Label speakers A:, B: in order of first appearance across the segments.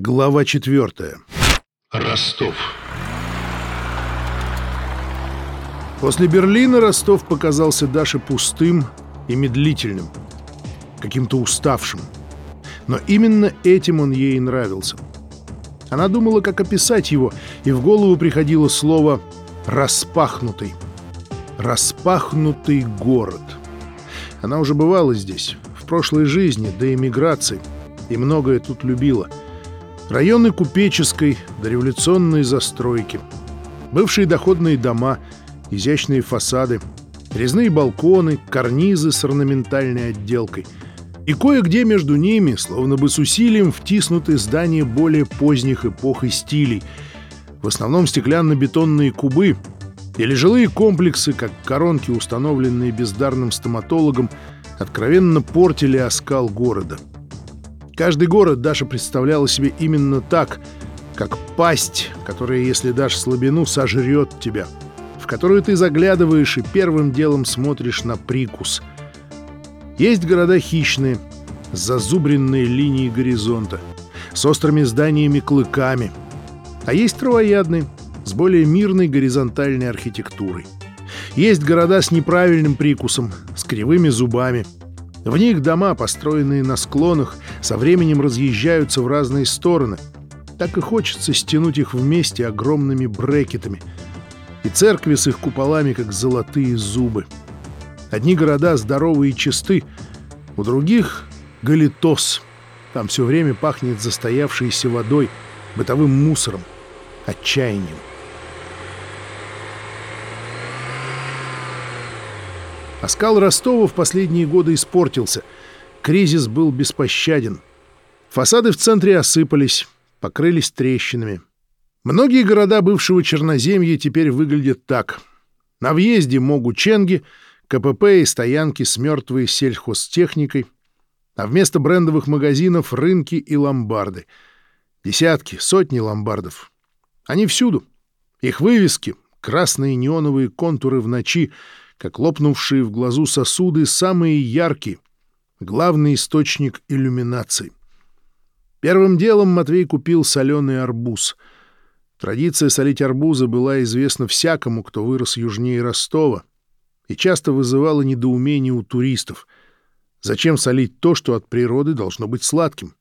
A: Глава четвертая.
B: Ростов.
A: После Берлина Ростов показался Даше пустым и медлительным, каким-то уставшим. Но именно этим он ей нравился. Она думала, как описать его, и в голову приходило слово «распахнутый». «Распахнутый город». Она уже бывала здесь, в прошлой жизни, до эмиграции, и многое тут любила – Районы купеческой, дореволюционной застройки. Бывшие доходные дома, изящные фасады, резные балконы, карнизы с орнаментальной отделкой. И кое-где между ними, словно бы с усилием, втиснуты здания более поздних эпох и стилей. В основном стеклянно-бетонные кубы или жилые комплексы, как коронки, установленные бездарным стоматологом, откровенно портили оскал города. Каждый город Даша представляла себе именно так, как пасть, которая, если дашь слабину, сожрет тебя, в которую ты заглядываешь и первым делом смотришь на прикус. Есть города хищные, с зазубренной линией горизонта, с острыми зданиями-клыками, а есть травоядные, с более мирной горизонтальной архитектурой. Есть города с неправильным прикусом, с кривыми зубами — в них дома, построенные на склонах, со временем разъезжаются в разные стороны. Так и хочется стянуть их вместе огромными брекетами. И церкви с их куполами, как золотые зубы. Одни города здоровые и чисты, у других — галитос. Там все время пахнет застоявшейся водой, бытовым мусором, отчаянием. Оскал Ростова в последние годы испортился. Кризис был беспощаден. Фасады в центре осыпались, покрылись трещинами. Многие города бывшего Черноземья теперь выглядят так. На въезде Могу-Ченги, КПП и стоянки с мертвой сельхозтехникой, а вместо брендовых магазинов — рынки и ломбарды. Десятки, сотни ломбардов. Они всюду. Их вывески, красные неоновые контуры в ночи — как лопнувшие в глазу сосуды, самые яркие, главный источник иллюминации. Первым делом Матвей купил соленый арбуз. Традиция солить арбузы была известна всякому, кто вырос южнее Ростова, и часто вызывала недоумение у туристов. Зачем солить то, что от природы должно быть сладким?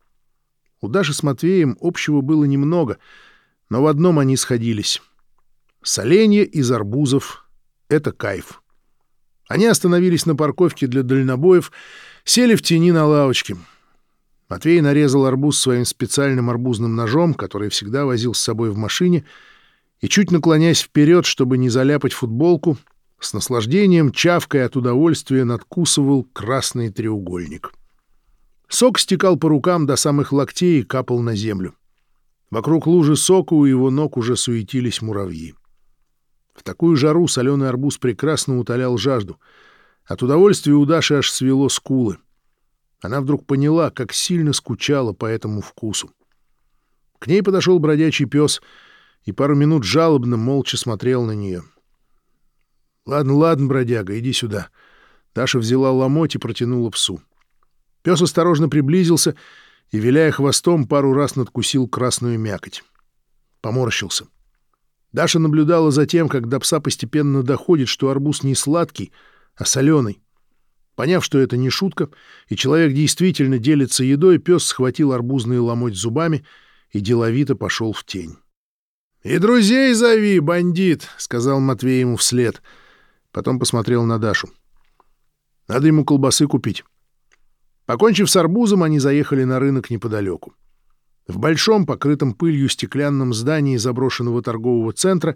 A: У Даши с Матвеем общего было немного, но в одном они сходились. Соленье из арбузов — это кайф. Они остановились на парковке для дальнобоев, сели в тени на лавочке. Матвей нарезал арбуз своим специальным арбузным ножом, который всегда возил с собой в машине, и, чуть наклоняясь вперед, чтобы не заляпать футболку, с наслаждением, чавкой от удовольствия, надкусывал красный треугольник. Сок стекал по рукам до самых локтей и капал на землю. Вокруг лужи сока у его ног уже суетились муравьи. В такую жару соленый арбуз прекрасно утолял жажду. От удовольствия у Даши аж свело скулы. Она вдруг поняла, как сильно скучала по этому вкусу. К ней подошел бродячий пес и пару минут жалобно, молча смотрел на нее. «Ладно, ладно, бродяга, иди сюда». Даша взяла ломоть и протянула псу. Пес осторожно приблизился и, виляя хвостом, пару раз надкусил красную мякоть. Поморщился. Даша наблюдала за тем, как до пса постепенно доходит, что арбуз не сладкий, а соленый. Поняв, что это не шутка, и человек действительно делится едой, пес схватил арбузный ломоть зубами и деловито пошел в тень. — И друзей зови, бандит! — сказал Матвей ему вслед. Потом посмотрел на Дашу. — Надо ему колбасы купить. Покончив с арбузом, они заехали на рынок неподалеку. В большом, покрытом пылью стеклянном здании заброшенного торгового центра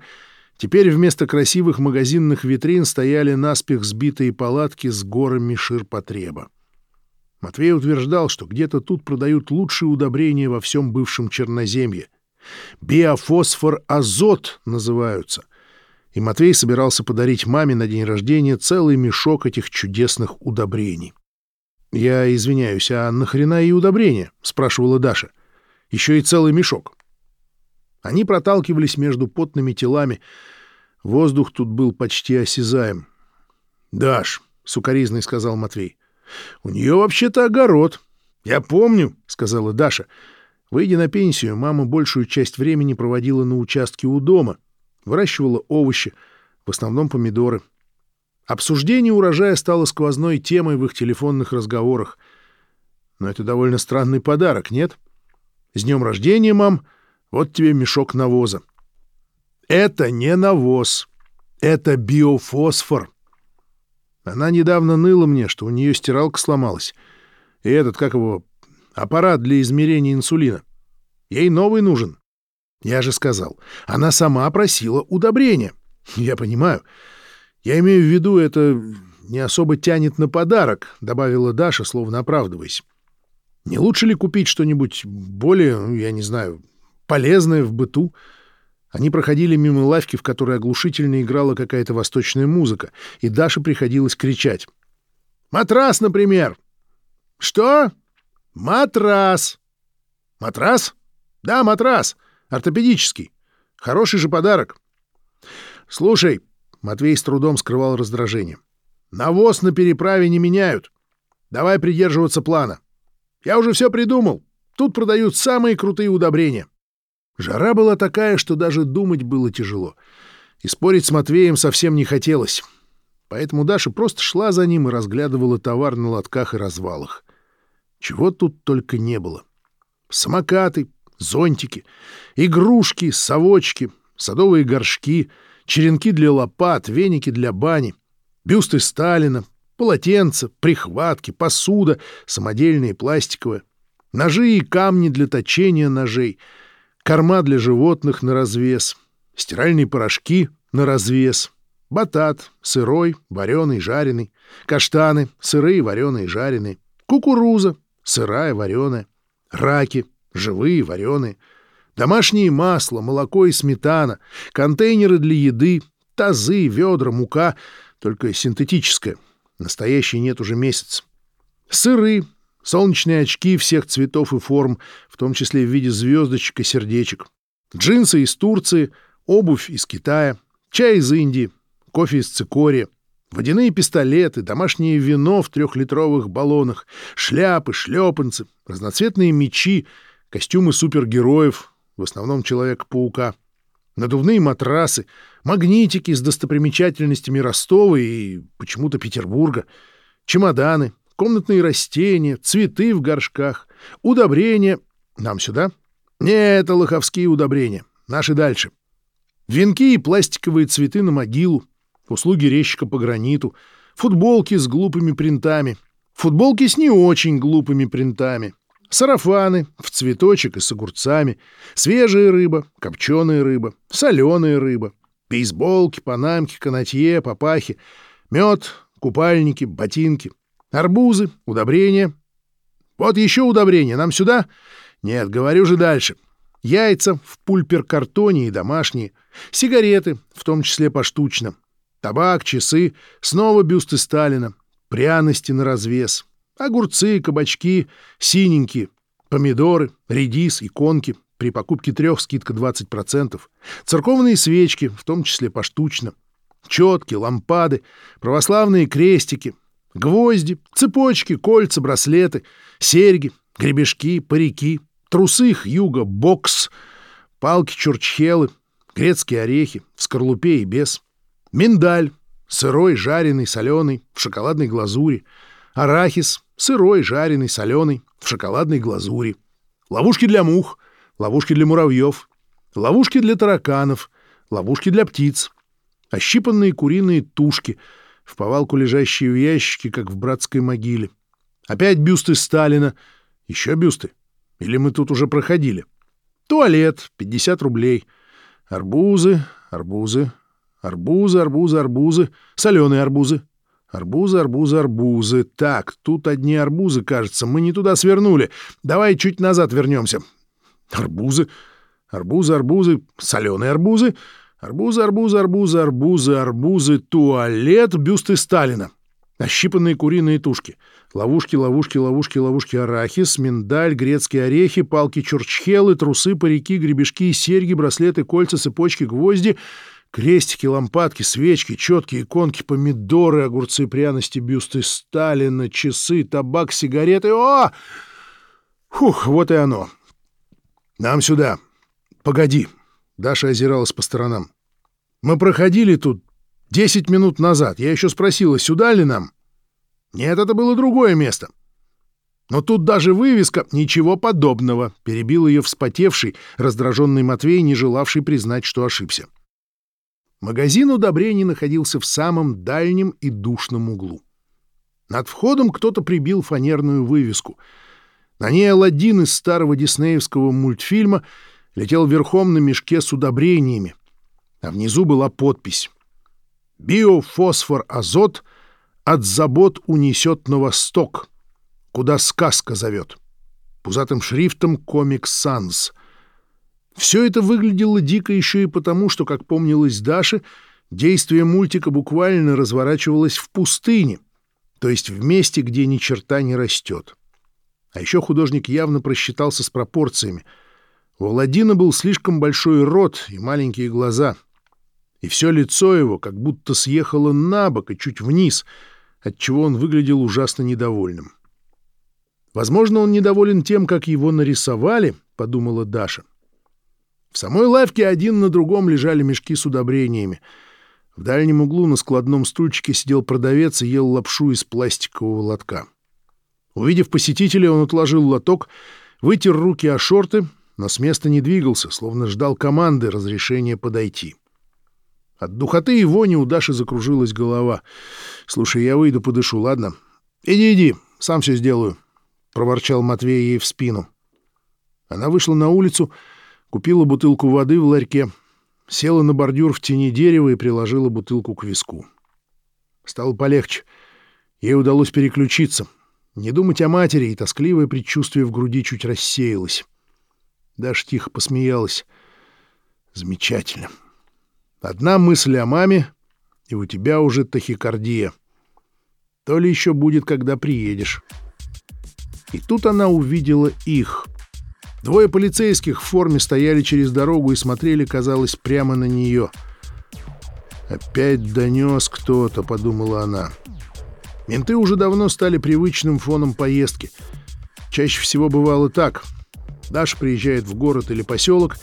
A: теперь вместо красивых магазинных витрин стояли наспех сбитые палатки с горами ширпотреба. Матвей утверждал, что где-то тут продают лучшие удобрения во всем бывшем Черноземье. «Биофосфор азот» называются. И Матвей собирался подарить маме на день рождения целый мешок этих чудесных удобрений. «Я извиняюсь, а нахрена и удобрения?» — спрашивала Даша. — еще и целый мешок. Они проталкивались между потными телами. Воздух тут был почти осязаем. — Даш, — сукоризный сказал Матвей, — у нее вообще-то огород. — Я помню, — сказала Даша. Выйдя на пенсию, мама большую часть времени проводила на участке у дома, выращивала овощи, в основном помидоры. Обсуждение урожая стало сквозной темой в их телефонных разговорах. Но это довольно странный подарок, нет? С днем рождения, мам! Вот тебе мешок навоза. Это не навоз. Это биофосфор. Она недавно ныла мне, что у нее стиралка сломалась. И этот, как его, аппарат для измерения инсулина. Ей новый нужен. Я же сказал, она сама просила удобрения. Я понимаю. Я имею в виду, это не особо тянет на подарок, добавила Даша, словно оправдываясь. Не лучше ли купить что-нибудь более, ну, я не знаю, полезное в быту? Они проходили мимо лавки, в которой оглушительно играла какая-то восточная музыка, и Даше приходилось кричать. «Матрас, например!» «Что?» «Матрас!» «Матрас?» «Да, матрас. Ортопедический. Хороший же подарок». «Слушай», — Матвей с трудом скрывал раздражение, — «навоз на переправе не меняют. Давай придерживаться плана. Я уже все придумал. Тут продают самые крутые удобрения». Жара была такая, что даже думать было тяжело. И спорить с Матвеем совсем не хотелось. Поэтому Даша просто шла за ним и разглядывала товар на лотках и развалах. Чего тут только не было. Самокаты, зонтики, игрушки, совочки, садовые горшки, черенки для лопат, веники для бани, бюсты Сталина, полотенца, прихватки, посуда, самодельные пластиковые, ножи и камни для точения ножей, корма для животных на развес, стиральные порошки на развес, батат, сырой, вареный, жареный, каштаны, сырые, вареные, жареные, кукуруза, сырая, вареная, раки, живые, вареные, домашнее масло, молоко и сметана, контейнеры для еды, тазы, ведра, мука, только синтетическая, настоящей нет уже месяц, сыры, солнечные очки всех цветов и форм, в том числе в виде звездочек и сердечек, джинсы из Турции, обувь из Китая, чай из Индии, кофе из цикория, Водяные пистолеты, домашнее вино в трехлитровых баллонах, шляпы, шлепанцы, разноцветные мечи, костюмы супергероев, в основном Человека-паука, надувные матрасы, магнитики с достопримечательностями Ростова и почему-то Петербурга, чемоданы, комнатные растения, цветы в горшках, удобрения. Нам сюда? Не, это лоховские удобрения. Наши дальше. Венки и пластиковые цветы на могилу, услуги резчика по граниту, футболки с глупыми принтами, футболки с не очень глупыми принтами, сарафаны в цветочек и с огурцами, свежая рыба, копченая рыба, соленая рыба, бейсболки, панамки, канатье, папахи, мед, купальники, ботинки, арбузы, удобрения. Вот еще удобрения, нам сюда? Нет, говорю же дальше. Яйца в пульпер-картоне и домашние, сигареты, в том числе поштучно, Табак, часы, снова бюсты Сталина, пряности на развес, огурцы, кабачки, синенькие, помидоры, редис, иконки, при покупке трех скидка 20%, церковные свечки, в том числе поштучно, четки, лампады, православные крестики, гвозди, цепочки, кольца, браслеты, серьги, гребешки, парики, трусы Хьюга, бокс, палки чурчхелы, грецкие орехи, в скорлупе и без — Миндаль, сырой, жареный, соленый, в шоколадной глазури. Арахис, сырой, жареный, соленый, в шоколадной глазури. Ловушки для мух, ловушки для муравьев, ловушки для тараканов, ловушки для птиц. Ощипанные куриные тушки, в повалку лежащие в ящике, как в братской могиле. Опять бюсты Сталина. Еще бюсты. Или мы тут уже проходили? Туалет, 50 рублей. Арбузы, арбузы, Арбузы, арбузы, арбузы, соленые арбузы. Арбузы, арбузы, арбузы. Так, тут одни арбузы, кажется. Мы не туда свернули. Давай чуть назад вернемся. Арбузы, арбузы, арбузы, соленые арбузы. Арбузы, арбузы, арбузы, арбузы, арбузы, туалет, бюсты Сталина. Ощипанные куриные тушки. Ловушки, ловушки, ловушки, ловушки, арахис, миндаль, грецкие орехи, палки чурчхелы, трусы, парики, гребешки, серьги, браслеты, кольца, цепочки, гвозди — Крестики, лампадки, свечки, четкие иконки, помидоры, огурцы, пряности, бюсты Сталина, часы, табак, сигареты. О! Фух, вот и оно. «Нам сюда. Погоди». Даша озиралась по сторонам. «Мы проходили тут десять минут назад. Я еще спросила, сюда ли нам?» «Нет, это было другое место». «Но тут даже вывеска...» «Ничего подобного», — перебил ее вспотевший, раздраженный Матвей, не желавший признать, что ошибся. Магазин удобрений находился в самом дальнем и душном углу. Над входом кто-то прибил фанерную вывеску. На ней Аладдин из старого диснеевского мультфильма летел верхом на мешке с удобрениями, а внизу была подпись «Биофосфор азот от забот унесет на восток, куда сказка зовет». Пузатым шрифтом «Комик Санс». Все это выглядело дико еще и потому, что, как помнилось Даше, действие мультика буквально разворачивалось в пустыне, то есть в месте, где ни черта не растет. А еще художник явно просчитался с пропорциями. У Аладдина был слишком большой рот и маленькие глаза, и все лицо его как будто съехало на бок и чуть вниз, отчего он выглядел ужасно недовольным. «Возможно, он недоволен тем, как его нарисовали», — подумала Даша. В самой лавке один на другом лежали мешки с удобрениями. В дальнем углу на складном стульчике сидел продавец и ел лапшу из пластикового лотка. Увидев посетителя, он отложил лоток, вытер руки о шорты, но с места не двигался, словно ждал команды разрешения подойти. От духоты и вони у Даши закружилась голова. «Слушай, я выйду подышу, ладно?» «Иди, иди, сам все сделаю», — проворчал Матвей ей в спину. Она вышла на улицу, — Купила бутылку воды в ларьке, села на бордюр в тени дерева и приложила бутылку к виску. Стало полегче. Ей удалось переключиться. Не думать о матери, и тоскливое предчувствие в груди чуть рассеялось. Даша тихо посмеялась. Замечательно. Одна мысль о маме, и у тебя уже тахикардия. То ли еще будет, когда приедешь. И тут она увидела их — Двое полицейских в форме стояли через дорогу и смотрели, казалось, прямо на нее. «Опять донес кто-то», — подумала она. Менты уже давно стали привычным фоном поездки. Чаще всего бывало так. Даша приезжает в город или поселок,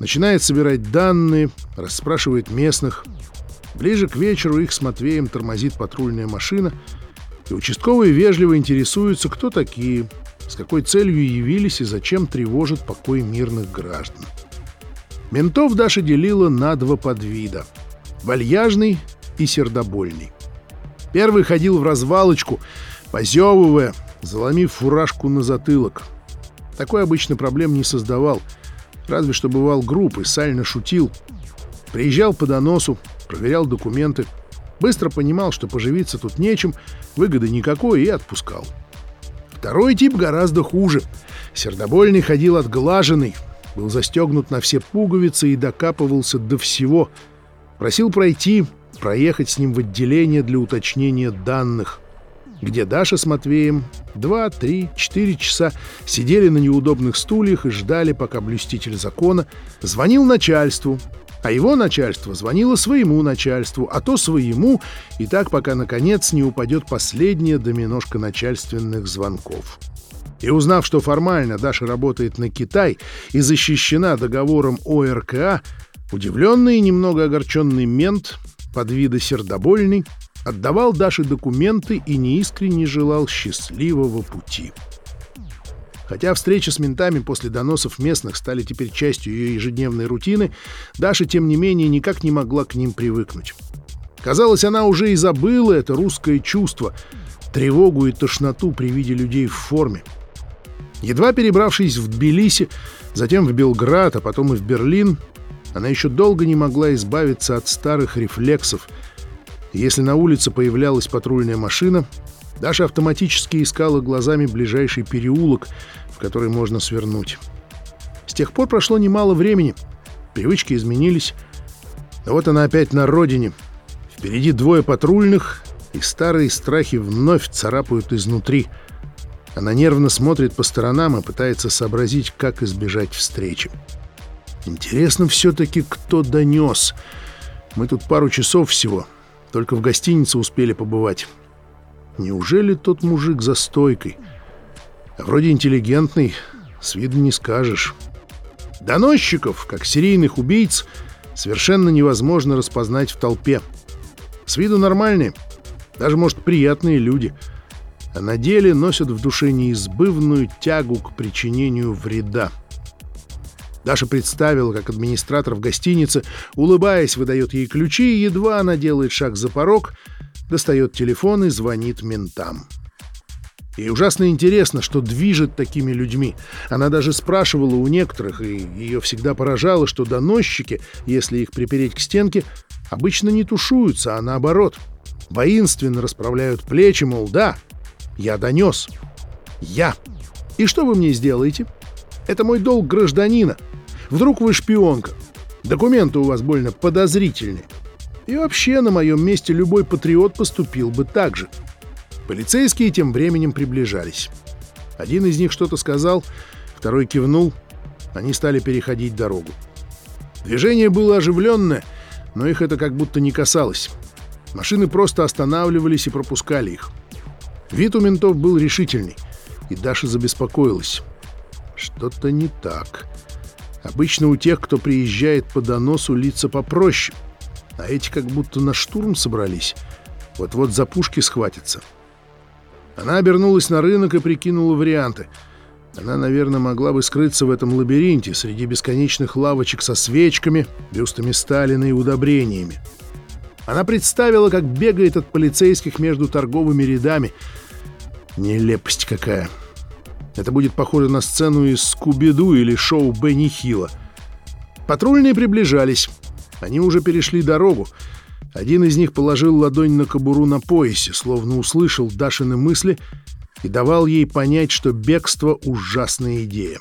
A: начинает собирать данные, расспрашивает местных. Ближе к вечеру их с Матвеем тормозит патрульная машина, и участковые вежливо интересуются, кто такие, с какой целью явились и зачем тревожат покой мирных граждан. Ментов Даша делила на два подвида — вальяжный и сердобольный. Первый ходил в развалочку, позевывая, заломив фуражку на затылок. Такой обычно проблем не создавал, разве что бывал груб и сально шутил. Приезжал по доносу, проверял документы, быстро понимал, что поживиться тут нечем, выгоды никакой и отпускал. — Второй тип гораздо хуже. Сердобольный ходил отглаженный, был застегнут на все пуговицы и докапывался до всего. Просил пройти, проехать с ним в отделение для уточнения данных, где Даша с Матвеем два, три, четыре часа сидели на неудобных стульях и ждали, пока блюститель закона звонил начальству, а его начальство звонило своему начальству, а то своему, и так пока, наконец, не упадет последняя доминошка начальственных звонков. И узнав, что формально Даша работает на Китай и защищена договором ОРКА, удивленный и немного огорченный мент под вида сердобольный отдавал Даше документы и неискренне желал счастливого пути. Хотя встречи с ментами после доносов местных стали теперь частью ее ежедневной рутины, Даша, тем не менее, никак не могла к ним привыкнуть. Казалось, она уже и забыла это русское чувство, тревогу и тошноту при виде людей в форме. Едва перебравшись в Тбилиси, затем в Белград, а потом и в Берлин, она еще долго не могла избавиться от старых рефлексов. Если на улице появлялась патрульная машина, Даша автоматически искала глазами ближайший переулок, в который можно свернуть. С тех пор прошло немало времени, привычки изменились. Но вот она опять на родине. Впереди двое патрульных, и старые страхи вновь царапают изнутри. Она нервно смотрит по сторонам и пытается сообразить, как избежать встречи. Интересно все-таки, кто донес. Мы тут пару часов всего, только в гостинице успели побывать. Неужели тот мужик за стойкой? А вроде интеллигентный, с виду не скажешь. Доносчиков, как серийных убийц, совершенно невозможно распознать в толпе. С виду нормальные, даже, может, приятные люди, а на деле носят в душе неизбывную тягу к причинению вреда. Даша представила, как администратор в гостинице, улыбаясь, выдает ей ключи, и едва она делает шаг за порог, достает телефон и звонит ментам. И ужасно интересно, что движет такими людьми. Она даже спрашивала у некоторых, и ее всегда поражало, что доносчики, если их припереть к стенке, обычно не тушуются, а наоборот. Воинственно расправляют плечи, мол, да, я донес. Я. И что вы мне сделаете? Это мой долг гражданина. Вдруг вы шпионка. Документы у вас больно подозрительные. И вообще, на моем месте любой патриот поступил бы так же. Полицейские тем временем приближались. Один из них что-то сказал, второй кивнул. Они стали переходить дорогу. Движение было оживленное, но их это как будто не касалось. Машины просто останавливались и пропускали их. Вид у ментов был решительный, и Даша забеспокоилась. Что-то не так. Обычно у тех, кто приезжает по доносу, лица попроще, а эти как будто на штурм собрались. Вот-вот за пушки схватятся. Она обернулась на рынок и прикинула варианты. Она, наверное, могла бы скрыться в этом лабиринте среди бесконечных лавочек со свечками, бюстами Сталина и удобрениями. Она представила, как бегает от полицейских между торговыми рядами. Нелепость какая. Это будет похоже на сцену из «Скуби-Ду» или шоу Бенни Хилла. Патрульные приближались. Они уже перешли дорогу. Один из них положил ладонь на кобуру на поясе, словно услышал Дашины мысли и давал ей понять, что бегство — ужасная идея.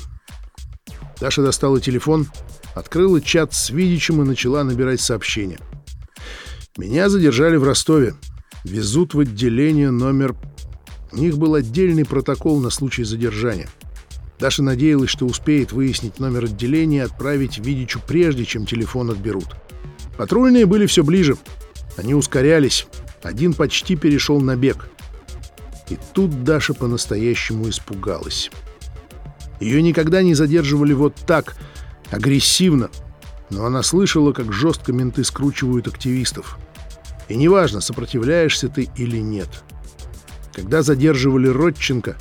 A: Даша достала телефон, открыла чат с Видичем и начала набирать сообщения. «Меня задержали в Ростове. Везут в отделение номер...» У них был отдельный протокол на случай задержания. Даша надеялась, что успеет выяснить номер отделения и отправить Видичу прежде, чем телефон отберут. Патрульные были все ближе — они ускорялись. Один почти перешел на бег. И тут Даша по-настоящему испугалась. Ее никогда не задерживали вот так, агрессивно, но она слышала, как жестко менты скручивают активистов. И неважно, сопротивляешься ты или нет. Когда задерживали Родченко,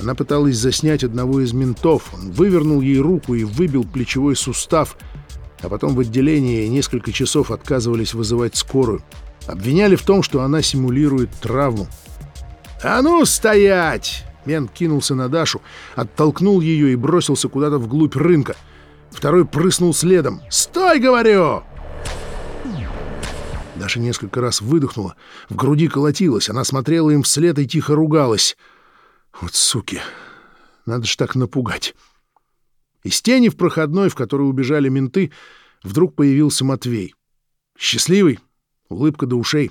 A: она пыталась заснять одного из ментов. Он вывернул ей руку и выбил плечевой сустав — а потом в отделении несколько часов отказывались вызывать скорую. Обвиняли в том, что она симулирует травму. «А ну, стоять!» Мент кинулся на Дашу, оттолкнул ее и бросился куда-то вглубь рынка. Второй прыснул следом. «Стой, говорю!» Даша несколько раз выдохнула. В груди колотилась. Она смотрела им вслед и тихо ругалась. «Вот суки! Надо ж так напугать!» Из тени в проходной, в которой убежали менты, вдруг появился Матвей. Счастливый, улыбка до ушей.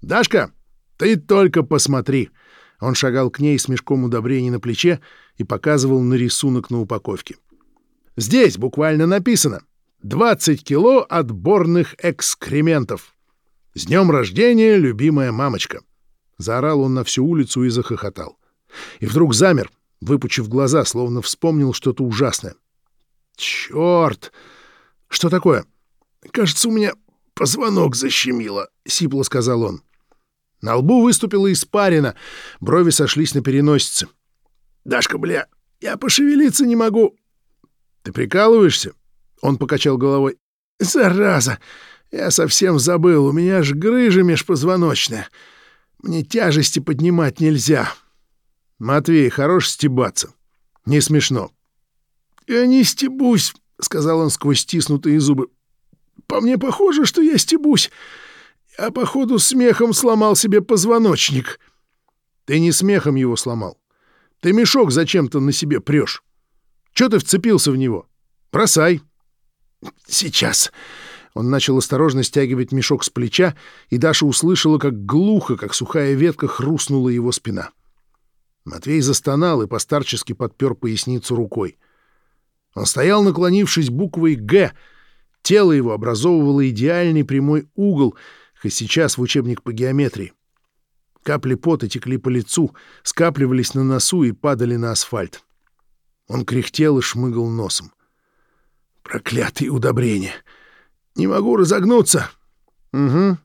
A: «Дашка, ты только посмотри!» Он шагал к ней с мешком удобрений на плече и показывал на рисунок на упаковке. «Здесь буквально написано «20 кило отборных экскрементов». «С днем рождения, любимая мамочка!» Заорал он на всю улицу и захохотал. И вдруг замер, выпучив глаза, словно вспомнил что-то ужасное. «Черт! Что такое?» «Кажется, у меня позвонок защемило», — сипло сказал он. На лбу выступила испарина, брови сошлись на переносице. «Дашка, бля, я пошевелиться не могу». «Ты прикалываешься?» Он покачал головой. «Зараза! Я совсем забыл, у меня ж грыжа межпозвоночная. Мне тяжести поднимать нельзя». «Матвей, хорош стебаться. Не смешно». «Я не стебусь», — сказал он сквозь стиснутые зубы. «По мне похоже, что я стебусь. Я, походу, смехом сломал себе позвоночник». «Ты не смехом его сломал. Ты мешок зачем-то на себе прешь. Чего ты вцепился в него? Бросай». «Сейчас». Он начал осторожно стягивать мешок с плеча, и Даша услышала, как глухо, как сухая ветка, хрустнула его спина. Матвей застонал и постарчески подпер поясницу рукой. Он стоял, наклонившись буквой «Г». Тело его образовывало идеальный прямой угол, хоть сейчас в учебник по геометрии. Капли пота текли по лицу, скапливались на носу и падали на асфальт. Он кряхтел и шмыгал носом. Проклятые удобрения. Не могу разогнуться. Угу.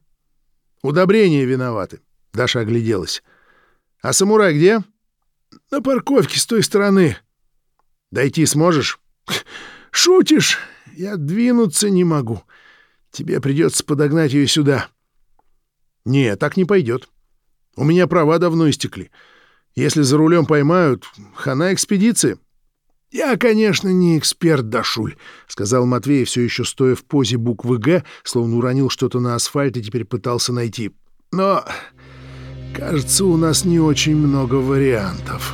A: Удобрения виноваты. Даша огляделась. А самурай где? На парковке с той стороны. Дойти сможешь? Шутишь? Я двинуться не могу. Тебе придется подогнать ее сюда. Не, так не пойдет. У меня права давно истекли. Если за рулем поймают, хана экспедиции. «Я, конечно, не эксперт, Дашуль», — сказал Матвей, все еще стоя в позе буквы «Г», словно уронил что-то на асфальт и теперь пытался найти. «Но, кажется, у нас не очень много вариантов».